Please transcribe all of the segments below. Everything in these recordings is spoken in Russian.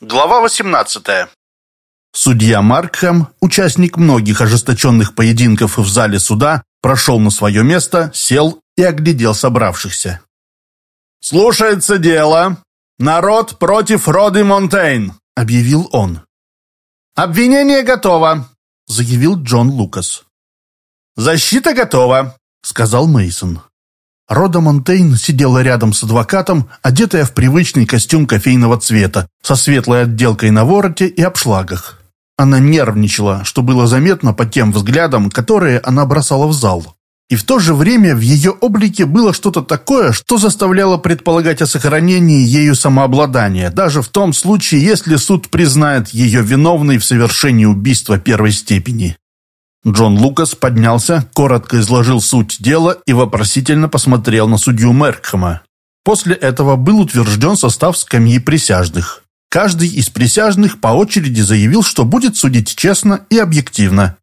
Глава 18. Судья Маркхэм, участник многих ожесточенных поединков в зале суда, прошел на свое место, сел и оглядел собравшихся. «Слушается дело. Народ против Роды Монтейн», — объявил он. «Обвинение готово», — заявил Джон Лукас. «Защита готова», — сказал Мейсон. Рода Монтейн сидела рядом с адвокатом, одетая в привычный костюм кофейного цвета, со светлой отделкой на вороте и обшлагах. Она нервничала, что было заметно по тем взглядам, которые она бросала в зал. И в то же время в ее облике было что-то такое, что заставляло предполагать о сохранении ею самообладания, даже в том случае, если суд признает ее виновной в совершении убийства первой степени. Джон Лукас поднялся, коротко изложил суть дела и вопросительно посмотрел на судью Меркхэма. После этого был утвержден состав скамьи присяжных. Каждый из присяжных по очереди заявил, что будет судить честно и объективно.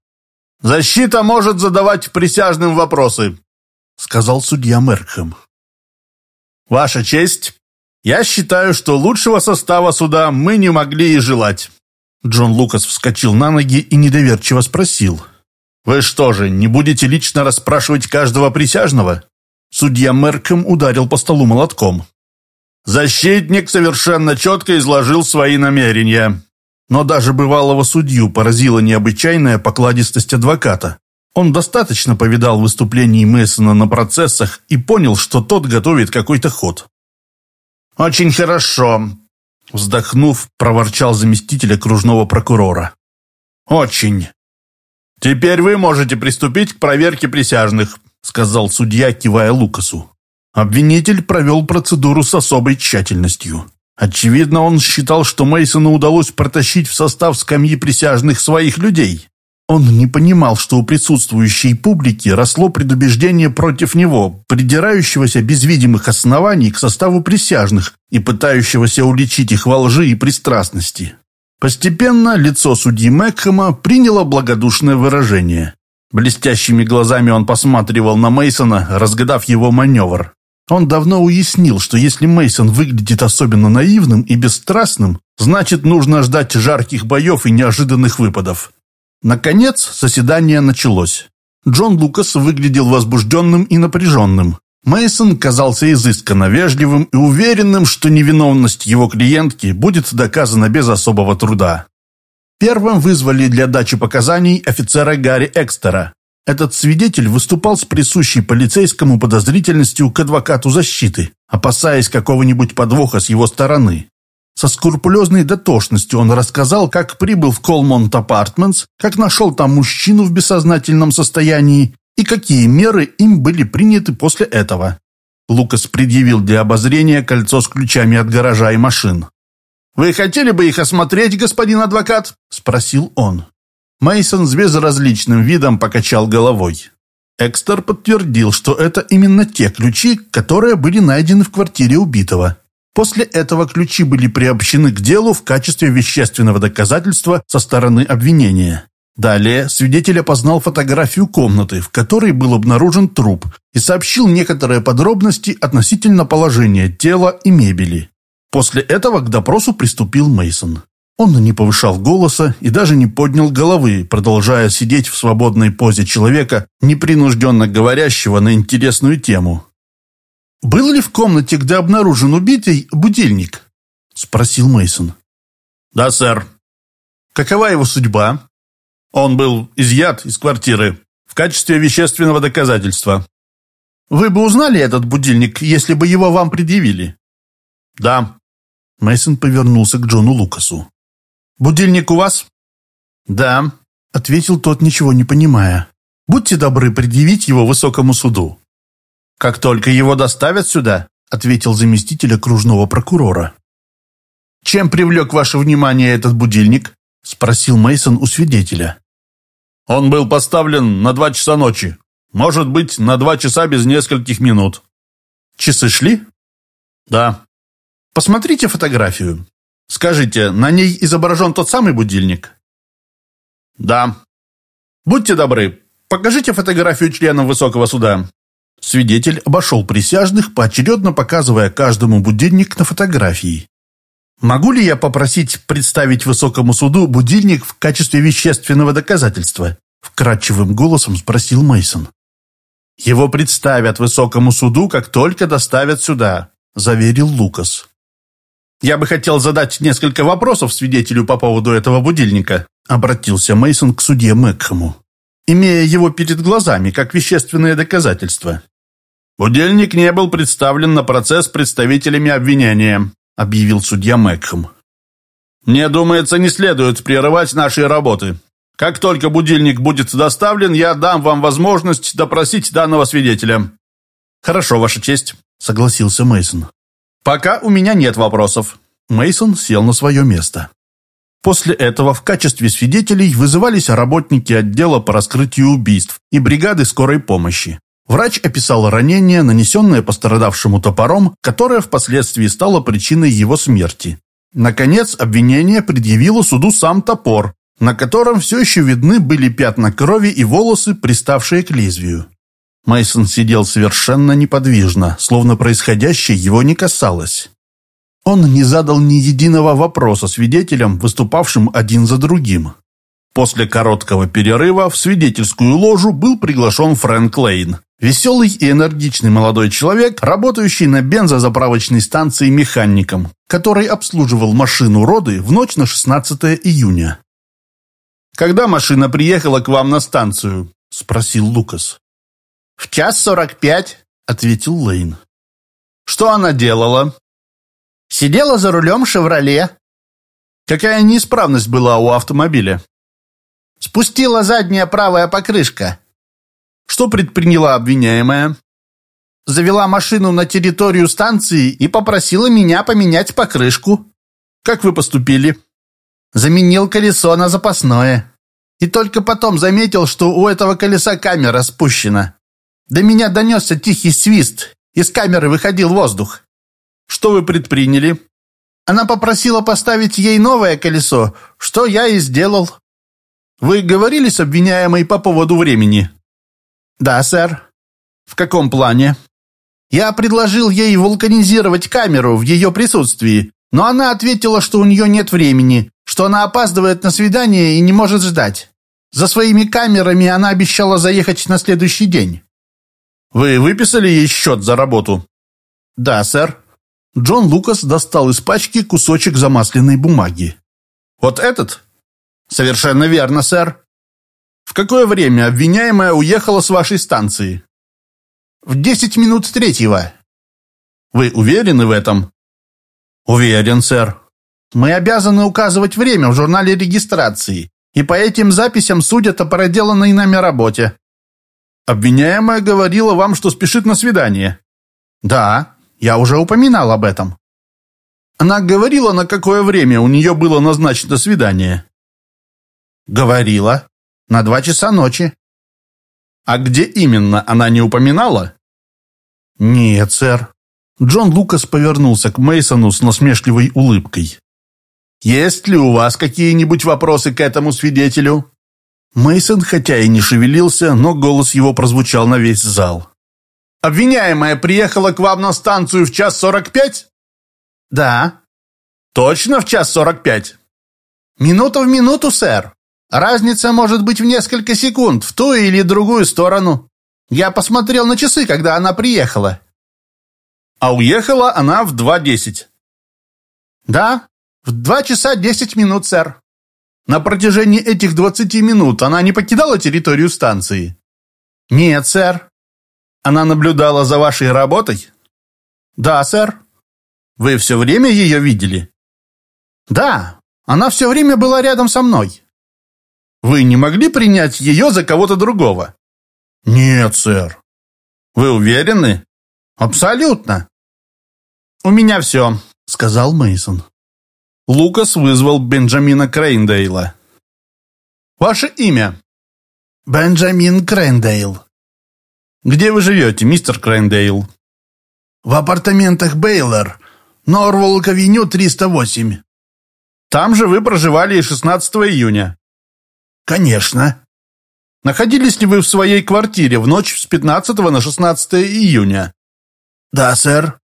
«Защита может задавать присяжным вопросы», — сказал судья Меркхэм. «Ваша честь, я считаю, что лучшего состава суда мы не могли и желать». Джон Лукас вскочил на ноги и недоверчиво спросил — «Вы что же, не будете лично расспрашивать каждого присяжного?» Судья Мерком ударил по столу молотком. «Защитник совершенно четко изложил свои намерения». Но даже бывалого судью поразила необычайная покладистость адвоката. Он достаточно повидал выступлений Мэйсона на процессах и понял, что тот готовит какой-то ход. «Очень хорошо», — вздохнув, проворчал заместитель окружного прокурора. «Очень. «Теперь вы можете приступить к проверке присяжных», сказал судья, кивая Лукасу. Обвинитель провел процедуру с особой тщательностью. Очевидно, он считал, что Мейсону удалось протащить в состав скамьи присяжных своих людей. Он не понимал, что у присутствующей публики росло предубеждение против него, придирающегося без видимых оснований к составу присяжных и пытающегося уличить их во лжи и пристрастности. Постепенно лицо судьи Мэкхэма приняло благодушное выражение. Блестящими глазами он посматривал на Мейсона, разгадав его маневр. Он давно уяснил, что если Мейсон выглядит особенно наивным и бесстрастным, значит нужно ждать жарких боев и неожиданных выпадов. Наконец, заседание началось. Джон Лукас выглядел возбужденным и напряженным. Мейсон казался изысканно вежливым и уверенным, что невиновность его клиентки будет доказана без особого труда. Первым вызвали для дачи показаний офицера Гарри Экстера. Этот свидетель выступал с присущей полицейскому подозрительностью к адвокату защиты, опасаясь какого-нибудь подвоха с его стороны. Со скрупулезной дотошностью он рассказал, как прибыл в Колмонт Апартментс, как нашел там мужчину в бессознательном состоянии и какие меры им были приняты после этого. Лукас предъявил для обозрения кольцо с ключами от гаража и машин. «Вы хотели бы их осмотреть, господин адвокат?» – спросил он. Мейсон с безразличным видом покачал головой. Экстер подтвердил, что это именно те ключи, которые были найдены в квартире убитого. После этого ключи были приобщены к делу в качестве вещественного доказательства со стороны обвинения. Далее свидетель опознал фотографию комнаты, в которой был обнаружен труп, и сообщил некоторые подробности относительно положения тела и мебели. После этого к допросу приступил Мейсон. Он не повышал голоса и даже не поднял головы, продолжая сидеть в свободной позе человека, непринужденно говорящего на интересную тему. «Был ли в комнате, где обнаружен убитый, будильник?» – спросил Мейсон. «Да, сэр». «Какова его судьба?» Он был изъят из квартиры в качестве вещественного доказательства. Вы бы узнали этот будильник, если бы его вам предъявили? Да. Мейсон повернулся к Джону Лукасу. Будильник у вас? Да, ответил тот, ничего не понимая. Будьте добры предъявить его высокому суду. Как только его доставят сюда, ответил заместитель окружного прокурора. Чем привлек ваше внимание этот будильник? спросил Мейсон у свидетеля. Он был поставлен на два часа ночи. Может быть, на два часа без нескольких минут. Часы шли? Да. Посмотрите фотографию. Скажите, на ней изображен тот самый будильник? Да. Будьте добры, покажите фотографию членов высокого суда. Свидетель обошел присяжных, поочередно показывая каждому будильник на фотографии. Могу ли я попросить представить высокому суду будильник в качестве вещественного доказательства? Вкрадчивым голосом спросил Мейсон. Его представят высокому суду, как только доставят сюда, заверил Лукас. Я бы хотел задать несколько вопросов свидетелю по поводу этого будильника, обратился Мейсон к судье Мэкхэму, имея его перед глазами как вещественное доказательство. Будильник не был представлен на процесс представителями обвинения, — объявил судья Мэкхэм. «Мне думается, не следует прерывать наши работы. Как только будильник будет доставлен, я дам вам возможность допросить данного свидетеля». «Хорошо, Ваша честь», — согласился Мейсон. «Пока у меня нет вопросов». Мейсон сел на свое место. После этого в качестве свидетелей вызывались работники отдела по раскрытию убийств и бригады скорой помощи. Врач описал ранение, нанесенное пострадавшему топором, которое впоследствии стало причиной его смерти. Наконец, обвинение предъявило суду сам топор, на котором все еще видны были пятна крови и волосы, приставшие к лезвию. Мейсон сидел совершенно неподвижно, словно происходящее его не касалось. Он не задал ни единого вопроса свидетелям, выступавшим один за другим. После короткого перерыва в свидетельскую ложу был приглашен Фрэнк Лейн. Веселый и энергичный молодой человек, работающий на бензозаправочной станции механиком, который обслуживал машину роды в ночь на 16 июня. «Когда машина приехала к вам на станцию?» – спросил Лукас. «В час сорок пять», – ответил Лейн. «Что она делала?» «Сидела за рулем «Шевроле». «Какая неисправность была у автомобиля?» «Спустила задняя правая покрышка», что предприняла обвиняемая? Завела машину на территорию станции и попросила меня поменять покрышку. Как вы поступили? Заменил колесо на запасное. И только потом заметил, что у этого колеса камера спущена. До меня донесся тихий свист. Из камеры выходил воздух. Что вы предприняли? Она попросила поставить ей новое колесо, что я и сделал. Вы говорили с обвиняемой по поводу времени? «Да, сэр». «В каком плане?» «Я предложил ей вулканизировать камеру в ее присутствии, но она ответила, что у нее нет времени, что она опаздывает на свидание и не может ждать. За своими камерами она обещала заехать на следующий день». «Вы выписали ей счет за работу?» «Да, сэр». Джон Лукас достал из пачки кусочек замасленной бумаги. «Вот этот?» «Совершенно верно, сэр». Какое время обвиняемая уехала с вашей станции? В десять минут третьего. Вы уверены в этом? Уверен, сэр. Мы обязаны указывать время в журнале регистрации, и по этим записям судят о проделанной нами работе. Обвиняемая говорила вам, что спешит на свидание. Да, я уже упоминал об этом. Она говорила, на какое время у нее было назначено свидание? Говорила. На два часа ночи. А где именно, она не упоминала? Нет, сэр. Джон Лукас повернулся к Мейсону с насмешливой улыбкой. Есть ли у вас какие-нибудь вопросы к этому свидетелю? Мейсон, хотя и не шевелился, но голос его прозвучал на весь зал. Обвиняемая приехала к вам на станцию в час сорок пять? Да. Точно в час сорок пять? Минута в минуту, сэр. Разница может быть в несколько секунд, в ту или другую сторону. Я посмотрел на часы, когда она приехала. А уехала она в 2.10. Да, в 2 часа 10 минут, сэр. На протяжении этих 20 минут она не покидала территорию станции? Нет, сэр. Она наблюдала за вашей работой? Да, сэр. Вы все время ее видели? Да, она все время была рядом со мной. Вы не могли принять ее за кого-то другого? Нет, сэр. Вы уверены? Абсолютно. У меня все, сказал Мейсон. Лукас вызвал Бенджамина Крейндейла. Ваше имя? Бенджамин Крейндейл. Где вы живете, мистер Крейндейл? В апартаментах Бейлор, Норволк-авеню 308. Там же вы проживали и 16 июня. «Конечно». «Находились ли вы в своей квартире в ночь с 15 на 16 июня?» «Да, сэр».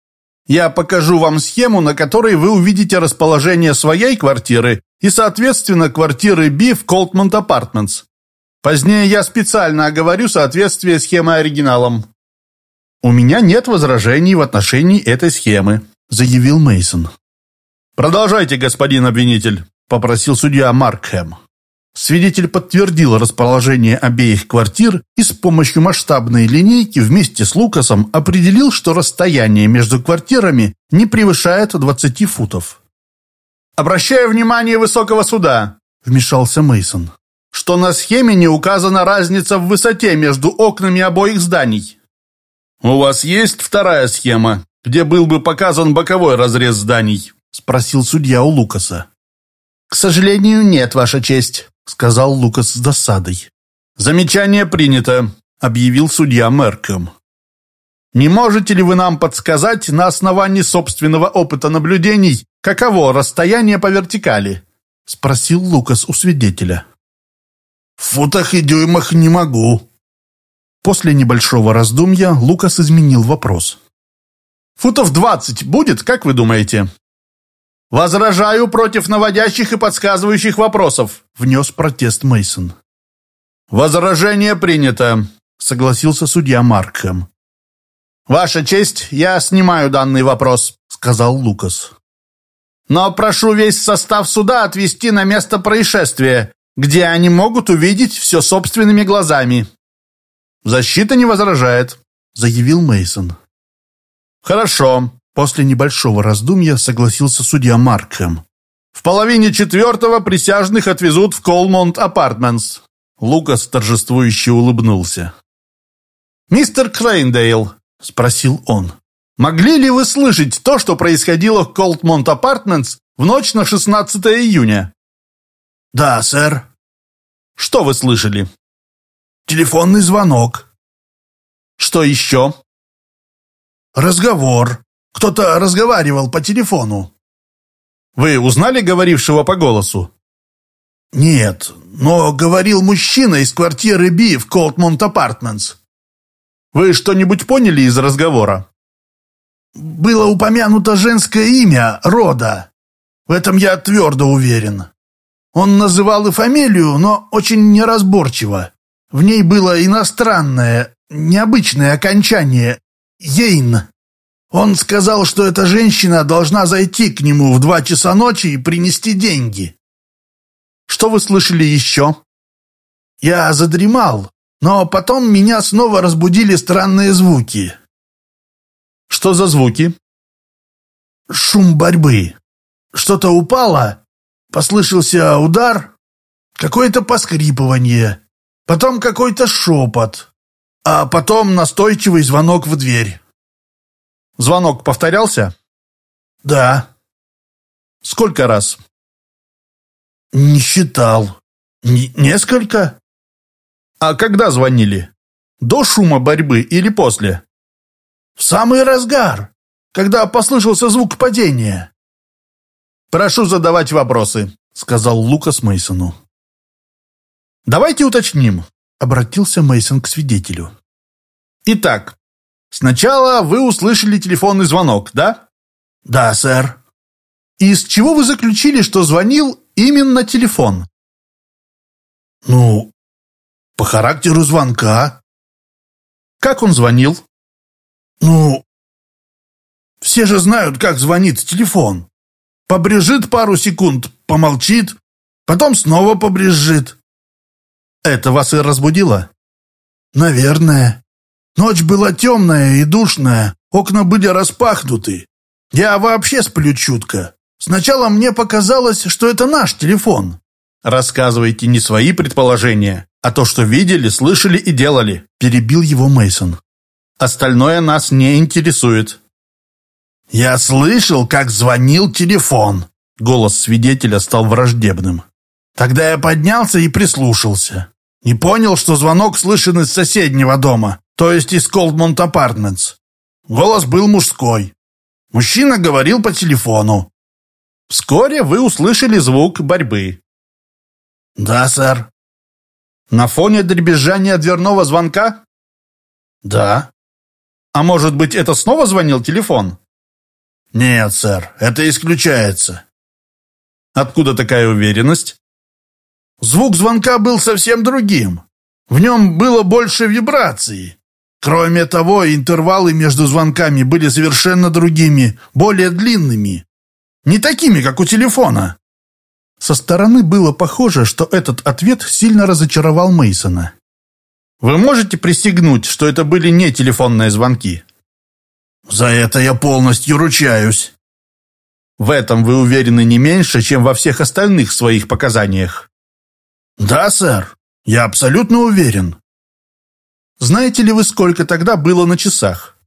Я покажу вам схему, на которой вы увидите расположение своей квартиры и, соответственно, квартиры B в Колтмонт Апартментс. Позднее я специально оговорю соответствие схемы оригиналам. У меня нет возражений в отношении этой схемы, заявил Мейсон. Продолжайте, господин обвинитель, попросил судья Маркхэм. Свидетель подтвердил расположение обеих квартир и с помощью масштабной линейки вместе с Лукасом определил, что расстояние между квартирами не превышает 20 футов. «Обращаю внимание высокого суда», — вмешался Мейсон, «что на схеме не указана разница в высоте между окнами обоих зданий». «У вас есть вторая схема, где был бы показан боковой разрез зданий?» — спросил судья у Лукаса. «К сожалению, нет, Ваша честь», сказал Лукас с досадой. «Замечание принято», — объявил судья Мерком. «Не можете ли вы нам подсказать на основании собственного опыта наблюдений, каково расстояние по вертикали?» — спросил Лукас у свидетеля. «В футах и дюймах не могу». После небольшого раздумья Лукас изменил вопрос. «Футов двадцать будет, как вы думаете?» «Возражаю против наводящих и подсказывающих вопросов», — внес протест Мейсон. «Возражение принято», — согласился судья Маркхэм. «Ваша честь, я снимаю данный вопрос», — сказал Лукас. «Но прошу весь состав суда отвезти на место происшествия, где они могут увидеть все собственными глазами». «Защита не возражает», — заявил Мейсон. «Хорошо. После небольшого раздумья согласился судья Маркхэм. «В половине четвертого присяжных отвезут в Колмонт Апартментс». Лукас торжествующе улыбнулся. «Мистер Крейндейл», — спросил он, — «могли ли вы слышать то, что происходило в Колтмонт Апартментс в ночь на 16 июня?» «Да, сэр». «Что вы слышали?» «Телефонный звонок». «Что еще?» «Разговор. Кто-то разговаривал по телефону. Вы узнали говорившего по голосу? Нет, но говорил мужчина из квартиры Би в Колтмонт Апартментс. Вы что-нибудь поняли из разговора? Было упомянуто женское имя, Рода. В этом я твердо уверен. Он называл и фамилию, но очень неразборчиво. В ней было иностранное, необычное окончание «Ейн». Он сказал, что эта женщина должна зайти к нему в два часа ночи и принести деньги. Что вы слышали еще? Я задремал, но потом меня снова разбудили странные звуки. Что за звуки? Шум борьбы. Что-то упало, послышался удар, какое-то поскрипывание, потом какой-то шепот, а потом настойчивый звонок в дверь. Звонок повторялся? Да. Сколько раз? Не считал. Н несколько. А когда звонили? До шума борьбы или после? В самый разгар, когда послышался звук падения. Прошу задавать вопросы, сказал Лукас Мейсону. Давайте уточним, обратился Мейсон к свидетелю. Итак, Сначала вы услышали телефонный звонок, да? Да, сэр. Из чего вы заключили, что звонил именно телефон? Ну, по характеру звонка. Как он звонил? Ну, все же знают, как звонит телефон. Побрежит пару секунд, помолчит, потом снова побрежит. Это вас и разбудило? Наверное. Ночь была темная и душная, окна были распахнуты. Я вообще сплю чутко. Сначала мне показалось, что это наш телефон. Рассказывайте не свои предположения, а то, что видели, слышали и делали, перебил его Мейсон. Остальное нас не интересует. Я слышал, как звонил телефон. Голос свидетеля стал враждебным. Тогда я поднялся и прислушался. Не понял, что звонок слышен из соседнего дома то есть из Колдмонт Апартментс. Голос был мужской. Мужчина говорил по телефону. Вскоре вы услышали звук борьбы. Да, сэр. На фоне дребезжания дверного звонка? Да. А может быть, это снова звонил телефон? Нет, сэр, это исключается. Откуда такая уверенность? Звук звонка был совсем другим. В нем было больше вибраций. Кроме того, интервалы между звонками были совершенно другими, более длинными. Не такими, как у телефона. Со стороны было похоже, что этот ответ сильно разочаровал Мейсона. Вы можете присягнуть, что это были не телефонные звонки? За это я полностью ручаюсь. В этом вы уверены не меньше, чем во всех остальных своих показаниях. Да, сэр. Я абсолютно уверен. Знаете ли вы, сколько тогда было на часах?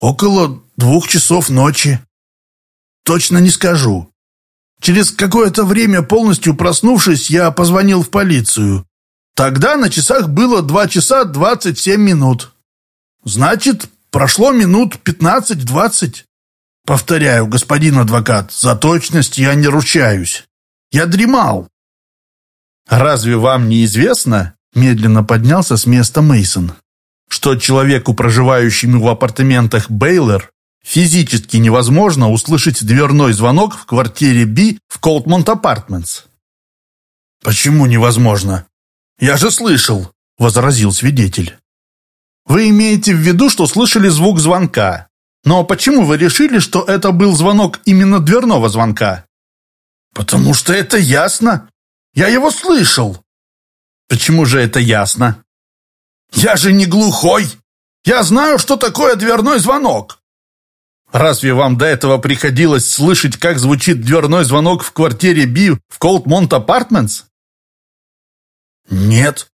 Около двух часов ночи. Точно не скажу. Через какое-то время, полностью проснувшись, я позвонил в полицию. Тогда на часах было два часа двадцать семь минут. Значит, прошло минут пятнадцать-двадцать. Повторяю, господин адвокат, за точность я не ручаюсь. Я дремал. Разве вам не известно, медленно поднялся с места Мейсон, что человеку, проживающему в апартаментах Бейлер, физически невозможно услышать дверной звонок в квартире Би в Колтмонт Апартментс? Почему невозможно? Я же слышал, возразил свидетель. Вы имеете в виду, что слышали звук звонка. Но почему вы решили, что это был звонок именно дверного звонка? Потому что это ясно. Я его слышал. Почему же это ясно? Я же не глухой. Я знаю, что такое дверной звонок. Разве вам до этого приходилось слышать, как звучит дверной звонок в квартире Би в Колтмонт Апартментс? Нет.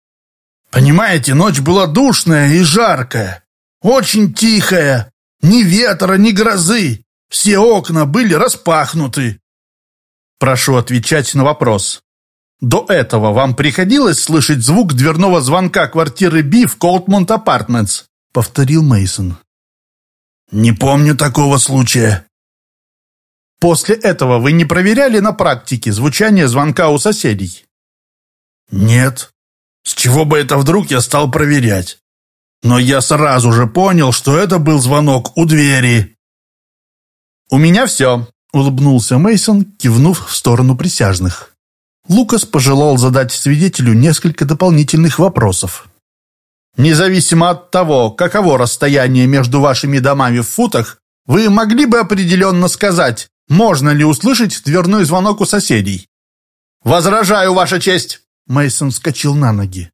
Понимаете, ночь была душная и жаркая. Очень тихая. Ни ветра, ни грозы. Все окна были распахнуты. Прошу отвечать на вопрос. До этого вам приходилось слышать звук дверного звонка квартиры Би в Колтмонт Апартментс? Повторил Мейсон. Не помню такого случая. После этого вы не проверяли на практике звучание звонка у соседей? Нет. С чего бы это вдруг я стал проверять? Но я сразу же понял, что это был звонок у двери. «У меня все», — улыбнулся Мейсон, кивнув в сторону присяжных. Лукас пожелал задать свидетелю несколько дополнительных вопросов. «Независимо от того, каково расстояние между вашими домами в футах, вы могли бы определенно сказать, можно ли услышать дверной звонок у соседей?» «Возражаю, Ваша честь!» Мейсон вскочил на ноги.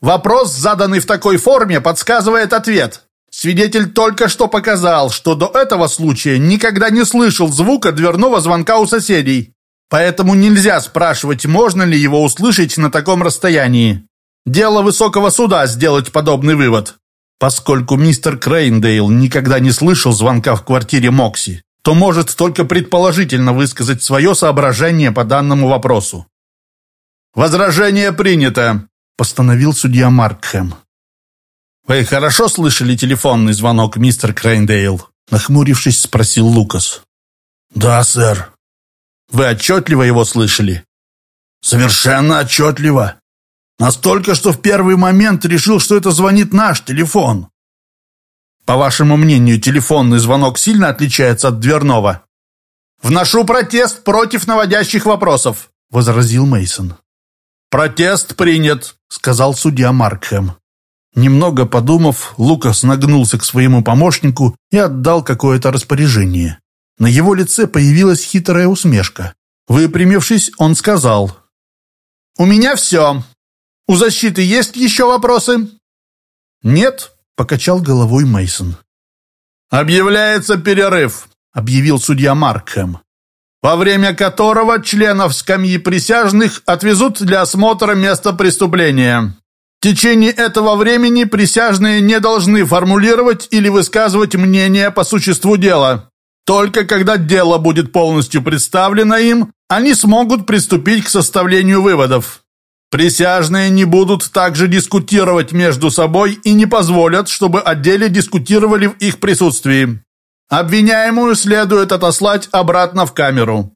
Вопрос, заданный в такой форме, подсказывает ответ. Свидетель только что показал, что до этого случая никогда не слышал звука дверного звонка у соседей. Поэтому нельзя спрашивать, можно ли его услышать на таком расстоянии. Дело высокого суда сделать подобный вывод. Поскольку мистер Крейндейл никогда не слышал звонка в квартире Мокси, то может только предположительно высказать свое соображение по данному вопросу. Возражение принято постановил судья Маркхэм. «Вы хорошо слышали телефонный звонок, мистер Крейндейл?» Нахмурившись, спросил Лукас. «Да, сэр». «Вы отчетливо его слышали?» «Совершенно отчетливо. Настолько, что в первый момент решил, что это звонит наш телефон». «По вашему мнению, телефонный звонок сильно отличается от дверного?» «Вношу протест против наводящих вопросов», — возразил Мейсон. «Протест принят», — сказал судья Маркхэм. Немного подумав, Лукас нагнулся к своему помощнику и отдал какое-то распоряжение. На его лице появилась хитрая усмешка. Выпрямившись, он сказал. «У меня все. У защиты есть еще вопросы?» «Нет», — покачал головой Мейсон. «Объявляется перерыв», — объявил судья Маркхэм во время которого членов скамьи присяжных отвезут для осмотра места преступления. В течение этого времени присяжные не должны формулировать или высказывать мнение по существу дела. Только когда дело будет полностью представлено им, они смогут приступить к составлению выводов. Присяжные не будут также дискутировать между собой и не позволят, чтобы о дискутировали в их присутствии. Обвиняемую следует отослать обратно в камеру.